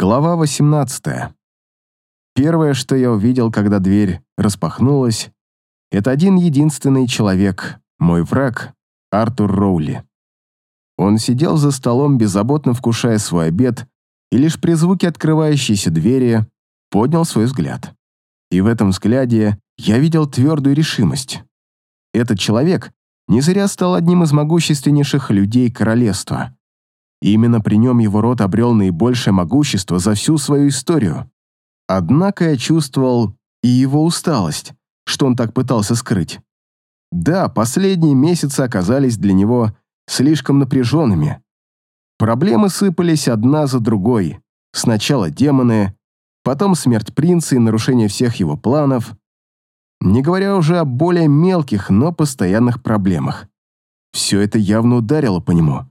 Глава 18. Первое, что я увидел, когда дверь распахнулась, это один единственный человек, мой враг, Артур Роули. Он сидел за столом, беззаботно вкушая свой обед, и лишь при звуке открывающейся двери поднял свой взгляд. И в этом взгляде я видел твердую решимость. Этот человек не зря стал одним из могущественнейших людей королевства. Именно при нем его род обрел наибольшее могущество за всю свою историю. Однако я чувствовал и его усталость, что он так пытался скрыть. Да, последние месяцы оказались для него слишком напряженными. Проблемы сыпались одна за другой. Сначала демоны, потом смерть принца и нарушение всех его планов, не говоря уже о более мелких, но постоянных проблемах. Все это явно ударило по нему.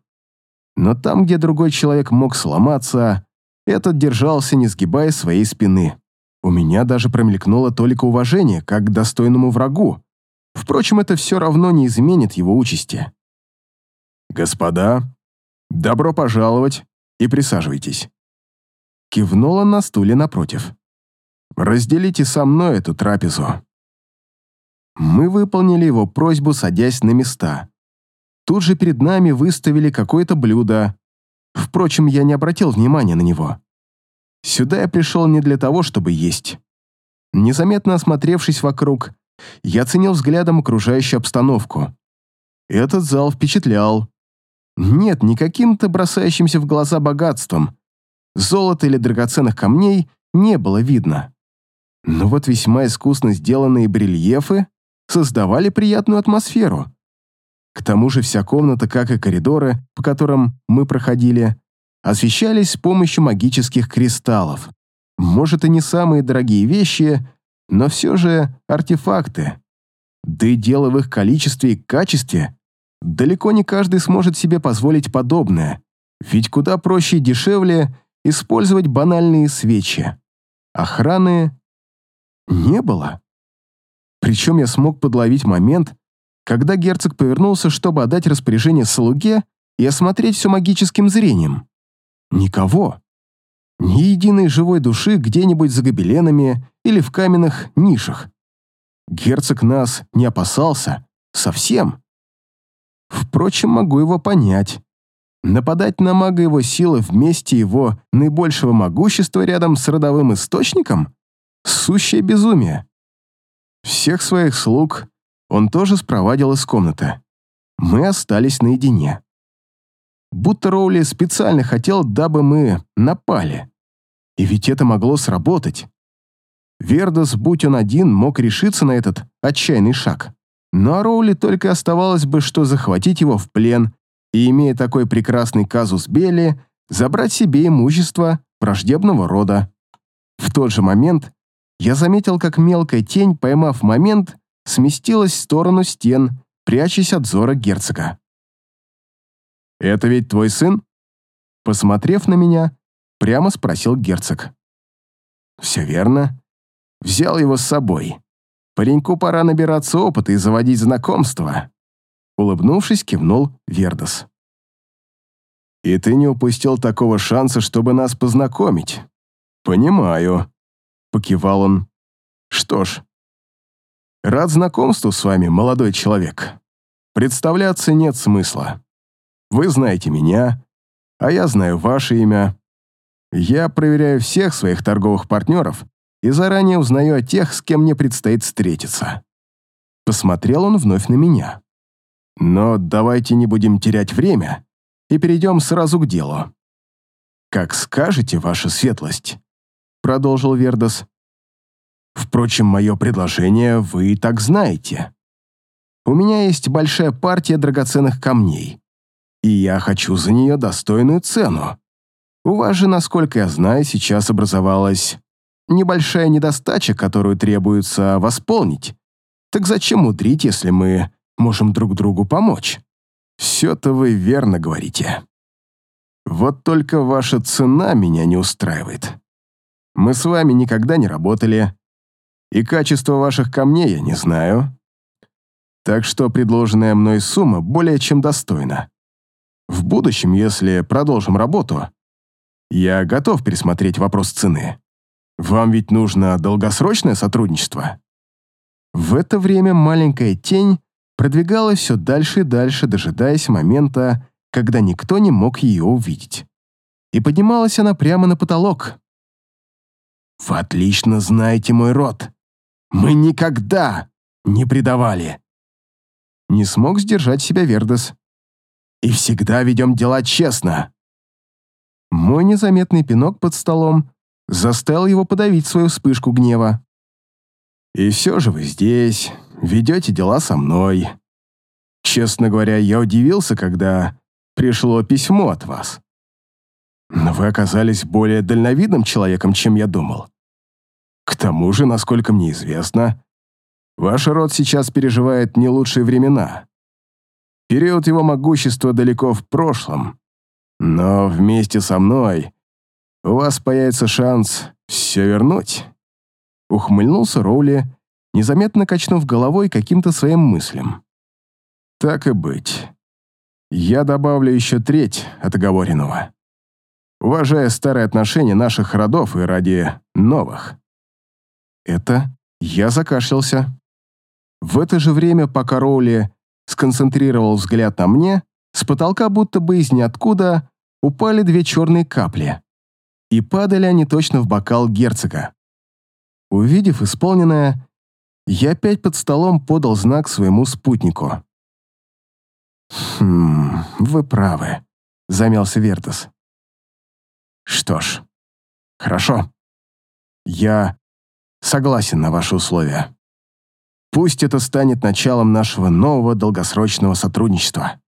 Но там, где другой человек мог сломаться, этот держался, не сгибая своей спины. У меня даже промелькнуло только уважение, как к достойному врагу. Впрочем, это все равно не изменит его участи. «Господа, добро пожаловать и присаживайтесь». Кивнула на стуле напротив. «Разделите со мной эту трапезу». Мы выполнили его просьбу, садясь на места. Тут же перед нами выставили какое-то блюдо. Впрочем, я не обратил внимания на него. Сюда я пришел не для того, чтобы есть. Незаметно осмотревшись вокруг, я оценил взглядом окружающую обстановку. Этот зал впечатлял. Нет, не каким-то бросающимся в глаза богатством. Золота или драгоценных камней не было видно. Но вот весьма искусно сделанные барельефы создавали приятную атмосферу. К тому же вся комната, как и коридоры, по которым мы проходили, освещались с помощью магических кристаллов. Может, и не самые дорогие вещи, но все же артефакты. Да и дело в их количестве и качестве. Далеко не каждый сможет себе позволить подобное, ведь куда проще и дешевле использовать банальные свечи. Охраны не было. Причем я смог подловить момент, когда герцог повернулся, чтобы отдать распоряжение слуге и осмотреть все магическим зрением. Никого. Ни единой живой души где-нибудь за гобеленами или в каменных нишах. Герцог нас не опасался. Совсем. Впрочем, могу его понять. Нападать на мага его силы вместе его наибольшего могущества рядом с родовым источником? Сущее безумие. Всех своих слуг он тоже спровадил из комнаты. Мы остались наедине. Будто Роули специально хотел, дабы мы напали. И ведь это могло сработать. Вердос, будь он один, мог решиться на этот отчаянный шаг. Но Роули только оставалось бы, что захватить его в плен и, имея такой прекрасный казус Белли, забрать себе имущество враждебного рода. В тот же момент я заметил, как мелкая тень, поймав момент, сместилась в сторону стен, прячась от зора герцога. «Это ведь твой сын?» Посмотрев на меня, прямо спросил герцог. «Все верно. Взял его с собой. Пареньку пора набираться опыта и заводить знакомства». Улыбнувшись, кивнул Вердос. «И ты не упустил такого шанса, чтобы нас познакомить?» «Понимаю», — покивал он. «Что ж, Рад знакомству с вами, молодой человек. Представляться нет смысла. Вы знаете меня, а я знаю ваше имя. Я проверяю всех своих торговых партнеров и заранее узнаю о тех, с кем мне предстоит встретиться. Посмотрел он вновь на меня. Но давайте не будем терять время и перейдем сразу к делу. «Как скажете, ваша светлость», — продолжил Вердос. Впрочем, мое предложение вы и так знаете. У меня есть большая партия драгоценных камней, и я хочу за нее достойную цену. У вас же, насколько я знаю, сейчас образовалась небольшая недостача, которую требуется восполнить. Так зачем мудрить, если мы можем друг другу помочь? Все-то вы верно говорите. Вот только ваша цена меня не устраивает. Мы с вами никогда не работали, и качество ваших камней я не знаю. Так что предложенная мной сумма более чем достойна. В будущем, если продолжим работу, Я готов пересмотреть вопрос цены. Вам ведь нужно долгосрочное сотрудничество. В это время маленькая тень продвигалась все дальше и дальше, дожидаясь момента, когда никто не мог ее увидеть. И поднималась она прямо на потолок. «Вы отлично знаете мой род. Мы никогда не предавали!» Не смог сдержать себя Вердес. «И всегда ведем дела честно!» Мой незаметный пинок под столом заставил его подавить свою вспышку гнева. «И все же вы здесь, ведете дела со мной. Честно говоря, я удивился, когда пришло письмо от вас. Но вы оказались более дальновидным человеком, чем я думал. К тому же, насколько мне известно, ваш род сейчас переживает не лучшие времена. Период его могущества далеко в прошлом. Но вместе со мной у вас появится шанс все вернуть. Ухмыльнулся Роули, незаметно качнув головой каким-то своим мыслям. Так и быть. Я добавлю еще треть от оговоренного. Уважая старые отношения наших родов и ради новых. Это я закашлялся. В это же время, пока Роули сконцентрировал взгляд на мне, с потолка будто бы из ниоткуда упали две черные капли. И падали они точно в бокал герцога. Увидев исполненное, я опять под столом подал знак своему спутнику. «Хм, вы правы», — замялся Вертас. «Что ж, хорошо. Я согласен на ваши условия. Пусть это станет началом нашего нового долгосрочного сотрудничества.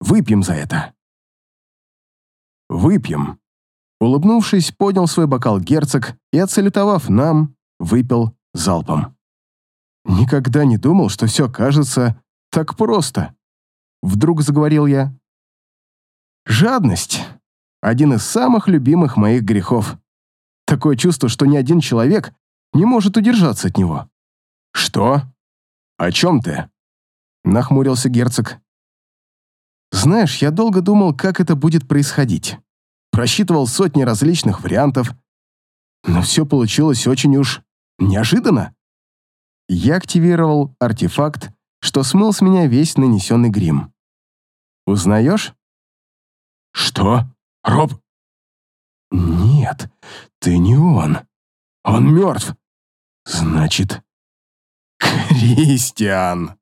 Выпьем за это». «Выпьем», — улыбнувшись, поднял свой бокал герцог и, отсалютовав нам, выпил залпом. Никогда не думал, что все кажется так просто. Вдруг заговорил я. Жадность — один из самых любимых моих грехов. Такое чувство, что ни один человек не может удержаться от него. Что? О чем ты? Нахмурился герцог. Знаешь, я долго думал, как это будет происходить. Просчитывал сотни различных вариантов, но все получилось очень уж неожиданно. Я активировал артефакт, что смыл с меня весь нанесенный грим. Узнаешь? Что? Роб? Нет, ты не он. Он мертв. Значит, Кристиан.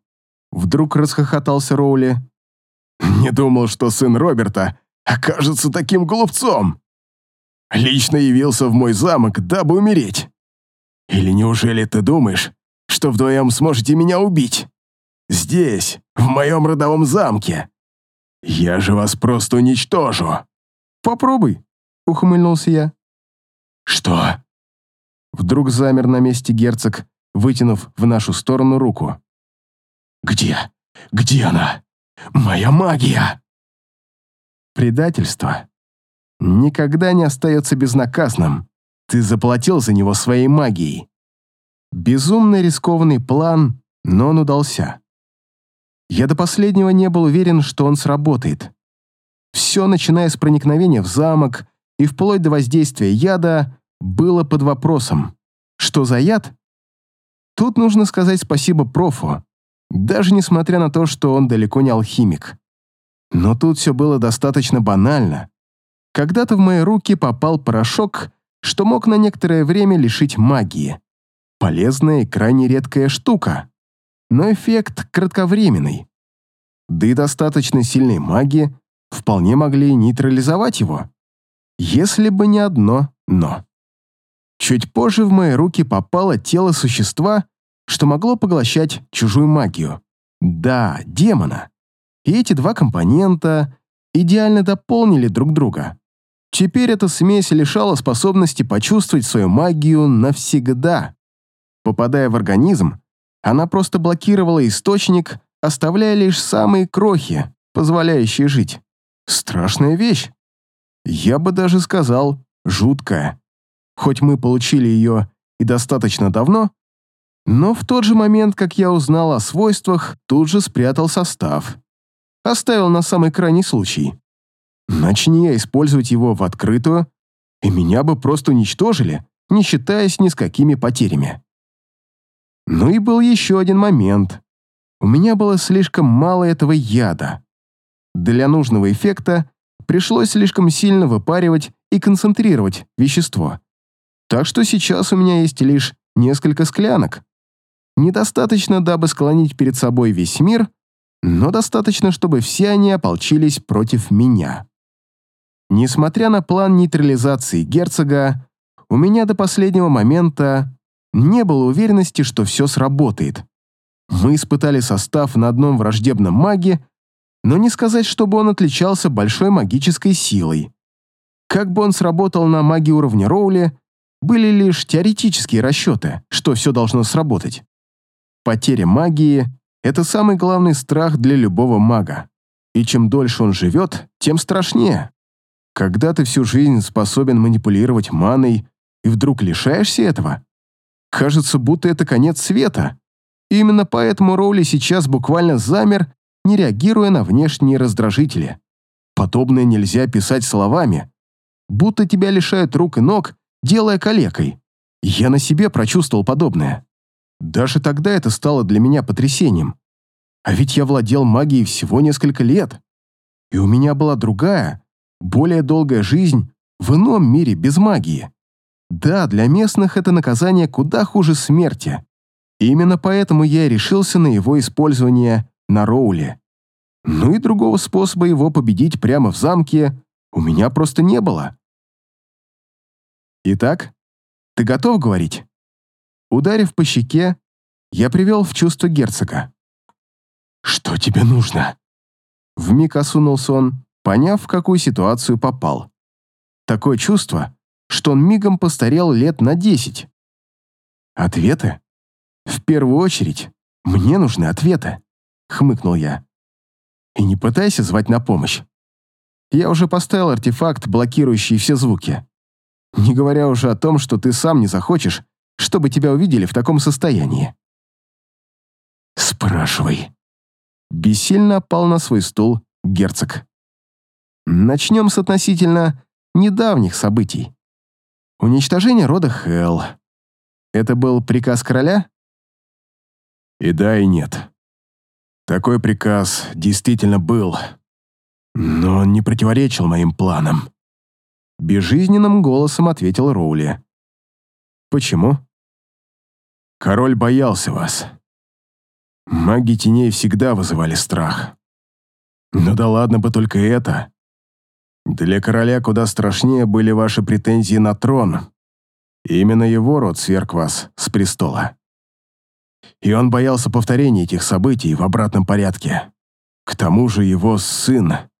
Вдруг расхохотался Роули. Не думал, что сын Роберта окажется таким глупцом. Лично явился в мой замок, дабы умереть. Или неужели ты думаешь, что вдвоем сможете меня убить? Здесь, в моем родовом замке. Я же вас просто уничтожу. Попробуй, ухмыльнулся я. Что? Вдруг замер на месте герцог, вытянув в нашу сторону руку. Где? Где она? Моя магия! Предательство никогда не остается безнаказанным. Ты заплатил за него своей магией. Безумно рискованный план, но он удался. Я до последнего не был уверен, что он сработает. Все, начиная с проникновения в замок и вплоть до воздействия яда, было под вопросом. Что за яд? Тут нужно сказать спасибо профу, даже несмотря на то, что он далеко не алхимик. Но тут все было достаточно банально. Когда-то в мои руки попал порошок, что мог на некоторое время лишить магии. Полезная и крайне редкая штука, но эффект кратковременный. Да и достаточно сильные маги вполне могли нейтрализовать его, если бы не одно «но». Чуть позже в мои руки попало тело существа, что могло поглощать чужую магию. Да, демона. И эти два компонента идеально дополнили друг друга. Теперь эта смесь лишала способности почувствовать свою магию навсегда. Попадая в организм, она просто блокировала источник, оставляя лишь самые крохи, позволяющие жить. Страшная вещь. Я бы даже сказал, жуткая. Хоть мы получили ее и достаточно давно, но в тот же момент, как я узнал о свойствах, тут же спрятал состав. Оставил на самый крайний случай. Начни я использовать его в открытую, и меня бы просто уничтожили, не считаясь ни с какими потерями. Ну и был еще один момент. У меня было слишком мало этого яда. Для нужного эффекта пришлось слишком сильно выпаривать и концентрировать вещество. Так что сейчас у меня есть лишь несколько склянок. Недостаточно, дабы склонить перед собой весь мир, но достаточно, чтобы все они ополчились против меня. Несмотря на план нейтрализации герцога, у меня до последнего момента не было уверенности, что все сработает. Мы испытали состав на одном враждебном маге, но не сказать, чтобы он отличался большой магической силой. Как бы он сработал на маге уровня Роули, были лишь теоретические расчеты, что все должно сработать. Потеря магии — это самый главный страх для любого мага. И чем дольше он живет, тем страшнее. Когда ты всю жизнь способен манипулировать маной и вдруг лишаешься этого, кажется, будто это конец света. И именно поэтому Роули сейчас буквально замер, не реагируя на внешние раздражители. Подобное нельзя писать словами. Будто тебя лишают рук и ног, делая калекой. Я на себе прочувствовал подобное. Даже тогда это стало для меня потрясением. А ведь я владел магией всего несколько лет. И у меня была другая, более долгая жизнь в ином мире без магии. Да, для местных это наказание куда хуже смерти. Именно поэтому я решился на его использование на Роуле. Ну и другого способа его победить прямо в замке у меня просто не было. Итак, ты готов говорить? Ударив по щеке, я привел в чувство герцога. «Что тебе нужно?» Вмиг осунулся он, поняв, в какую ситуацию попал. Такое чувство, что он мигом постарел лет на десять. «Ответы? В первую очередь, мне нужны ответы», — хмыкнул я. «И не пытайся звать на помощь. Я уже поставил артефакт, блокирующий все звуки. Не говоря уже о том, что ты сам не захочешь, чтобы тебя увидели в таком состоянии. Спрашивай. Бессильно опал на свой стул герцог. Начнем с относительно недавних событий. Уничтожение рода Хелл. Это был приказ короля? И да, и нет. Такой приказ действительно был, но он не противоречил моим планам. Безжизненным голосом ответил Роули. «Почему?» «Король боялся вас. Маги теней всегда вызывали страх. Ну да ладно бы только это. Для короля куда страшнее были ваши претензии на трон. именно его род сверг вас с престола. И он боялся повторения этих событий в обратном порядке. К тому же его сын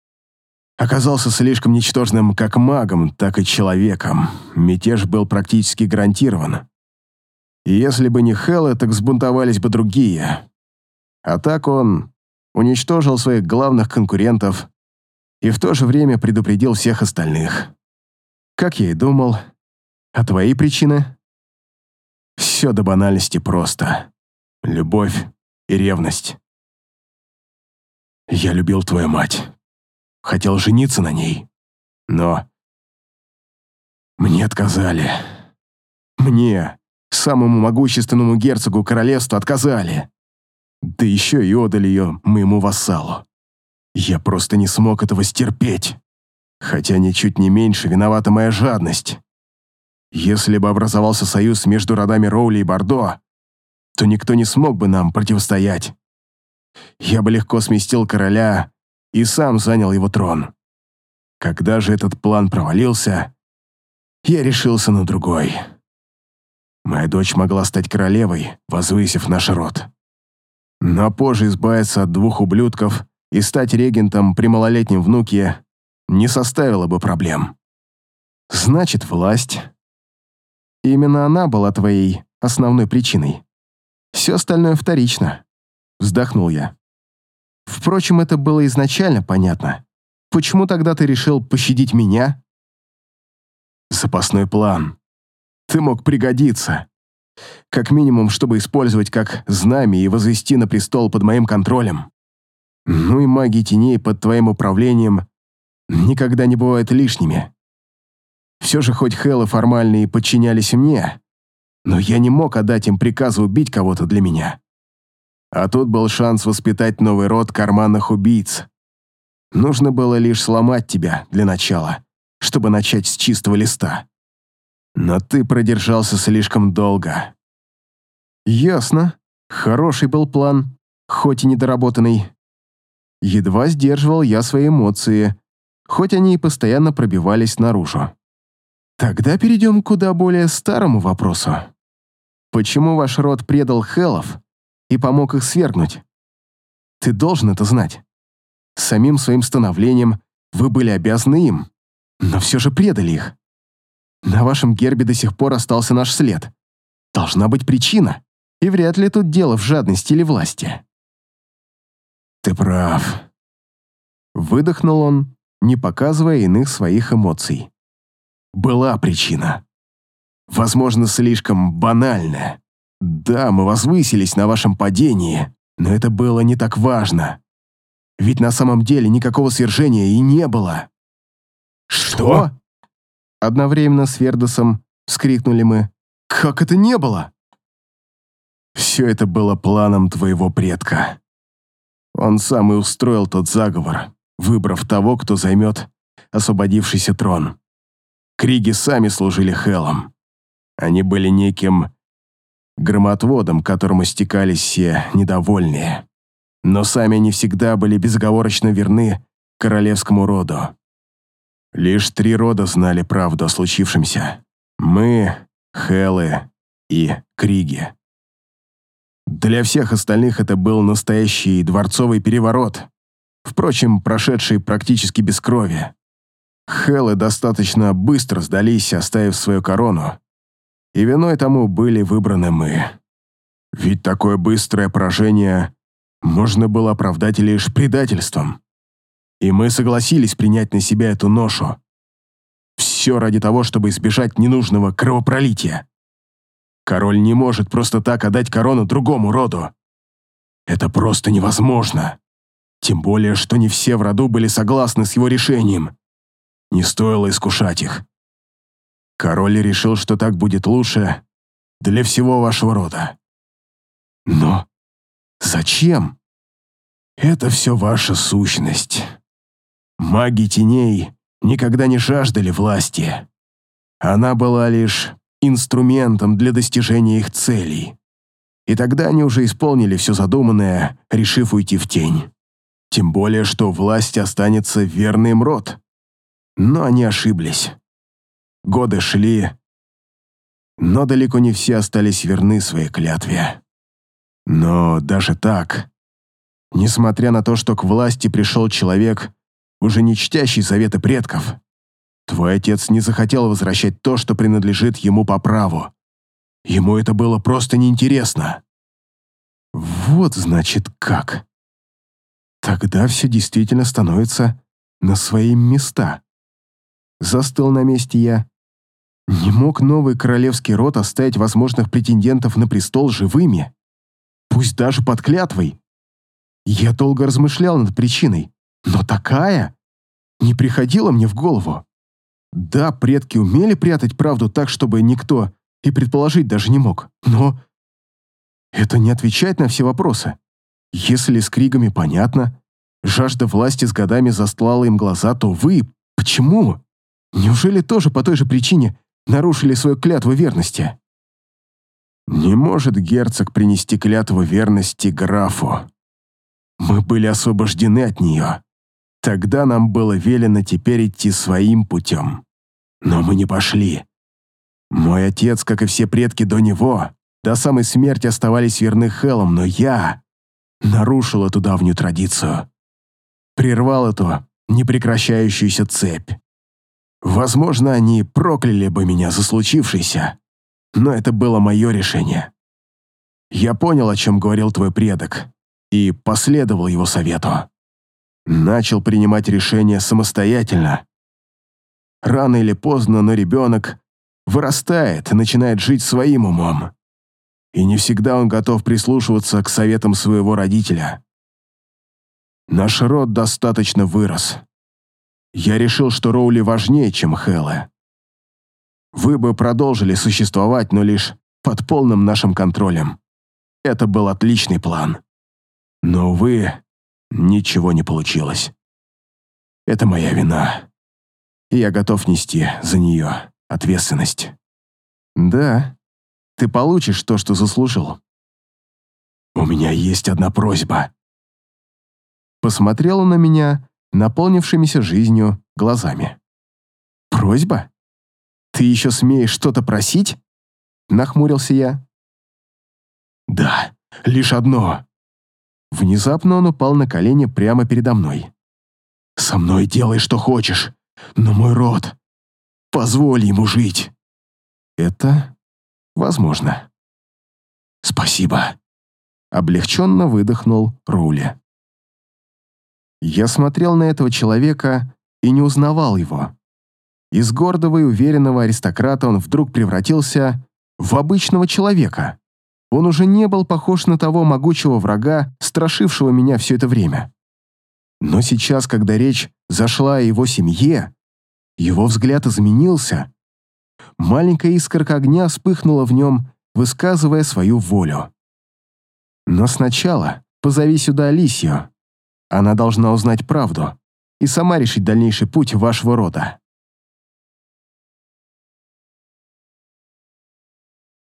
оказался слишком ничтожным как магом, так и человеком. Мятеж был практически гарантирован. И если бы не Хеллы, так сбунтовались бы другие. А так он уничтожил своих главных конкурентов и в то же время предупредил всех остальных. Как я и думал. А твои причины? Все до банальности просто. Любовь и ревность. Я любил твою мать хотел жениться на ней. Но мне отказали. Мне, самому могущественному герцогу королевства, отказали. Да еще и отдали ее моему вассалу. Я просто не смог этого стерпеть. Хотя ничуть не меньше виновата моя жадность. Если бы образовался союз между родами Роули и Бордо, то никто не смог бы нам противостоять. Я бы легко сместил короля и сам занял его трон. Когда же этот план провалился, я решился на другой. Моя дочь могла стать королевой, возвысив наш род. Но позже избавиться от двух ублюдков и стать регентом при малолетнем внуке не составило бы проблем. Значит, власть. Именно она была твоей основной причиной. Все остальное вторично. Вздохнул я. Впрочем, это было изначально понятно. Почему тогда ты решил пощадить меня? Запасной план. Ты мог пригодиться. Как минимум, чтобы использовать как знамя и возвести на престол под моим контролем. Ну и маги теней под твоим управлением никогда не бывают лишними. Все же хоть Хеллы формально и подчинялись мне, но я не мог отдать им приказы убить кого-то для меня. А тут был шанс воспитать новый род карманных убийц. Нужно было лишь сломать тебя для начала, чтобы начать с чистого листа. Но ты продержался слишком долго. Ясно. Хороший был план, хоть и недоработанный. Едва сдерживал я свои эмоции, хоть они и постоянно пробивались наружу. Тогда перейдем к куда более старому вопросу. Почему ваш род предал Хелов и помог их свергнуть? Ты должен это знать. Самим своим становлением вы были обязаны им, но все же предали их. На вашем гербе до сих пор остался наш след. Должна быть причина, и вряд ли тут дело в жадности или власти. Ты прав. Выдохнул он, не показывая иных своих эмоций. Была причина. Возможно, слишком банальная. Да, мы возвысились на вашем падении, но это было не так важно. Ведь на самом деле никакого свержения и не было. «Что?» Одновременно с Вердосом вскрикнули мы. «Как это не было?» «Все это было планом твоего предка. Он сам и устроил тот заговор, выбрав того, кто займет освободившийся трон. Криги сами служили Хелом. Они были неким громотводом, к которому стекались все недовольные. Но сами они всегда были безоговорочно верны королевскому роду. Лишь три рода знали правду о случившемся. Мы, Хелы и Криги. Для всех остальных это был настоящий дворцовый переворот, впрочем, прошедший практически без крови. Хелы достаточно быстро сдались, оставив свою корону, и виной тому были выбраны мы. Ведь такое быстрое поражение можно было оправдать лишь предательством. И мы согласились принять на себя эту ношу. Все ради того, чтобы избежать ненужного кровопролития. Король не может просто так отдать корону другому роду. Это просто невозможно. Тем более, что не все в роду были согласны с его решением. Не стоило искушать их. Король решил, что так будет лучше для всего вашего рода. Но зачем? Это все ваша сущность. Маги теней никогда не жаждали власти. Она была лишь инструментом для достижения их целей. И тогда они уже исполнили все задуманное, решив уйти в тень. Тем более, что власть останется верным род. Но они ошиблись. Годы шли, но далеко не все остались верны своей клятве. Но даже так, несмотря на то, что к власти пришел человек, уже не чтящий заветы предков, твой отец не захотел возвращать то, что принадлежит ему по праву. Ему это было просто неинтересно. Вот значит как. Тогда все действительно становится на свои места. Застыл на месте я. Не мог новый королевский род оставить возможных претендентов на престол живыми, пусть даже под клятвой. Я долго размышлял над причиной, но такая не приходила мне в голову. Да, предки умели прятать правду так, чтобы никто и предположить даже не мог, но это не отвечает на все вопросы. Если с Кригами понятно, жажда власти с годами застлала им глаза, то вы почему? Неужели тоже по той же причине нарушили свою клятву верности? Не может герцог принести клятву верности графу. Мы были освобождены от нее. Тогда нам было велено теперь идти своим путем. Но мы не пошли. Мой отец, как и все предки до него, до самой смерти оставались верны Хеллам, но я нарушил эту давнюю традицию. Прервал эту непрекращающуюся цепь. Возможно, они прокляли бы меня за случившееся, но это было мое решение. Я понял, о чем говорил твой предок, и последовал его совету. Начал принимать решения самостоятельно. Рано или поздно, но ребенок вырастает и начинает жить своим умом. И не всегда он готов прислушиваться к советам своего родителя. Наш род достаточно вырос. Я решил, что Роули важнее, чем Хэлла. вы бы продолжили существовать, но лишь под полным нашим контролем. Это был отличный план. Но, увы, ничего не получилось. Это моя вина. Я готов нести за нее ответственность. Да, ты получишь то, что заслужил. У меня есть одна просьба. Посмотрела на меня, наполнившимися жизнью глазами. Просьба? Ты еще смеешь что-то просить? Нахмурился я. Да, лишь одно. Внезапно он упал на колени прямо передо мной. «Со мной делай, что хочешь, но мой род... Позволь ему жить!» «Это возможно». «Спасибо», — облегченно выдохнул Роули. Я смотрел на этого человека и не узнавал его. Из гордого и уверенного аристократа он вдруг превратился в обычного человека. Он уже не был похож на того могучего врага, страшившего меня все это время. Но сейчас, когда речь зашла о его семье, его взгляд изменился. Маленькая искорка огня вспыхнула в нем, высказывая свою волю. Но сначала позови сюда Алисию. Она должна узнать правду и сама решить дальнейший путь вашего рода.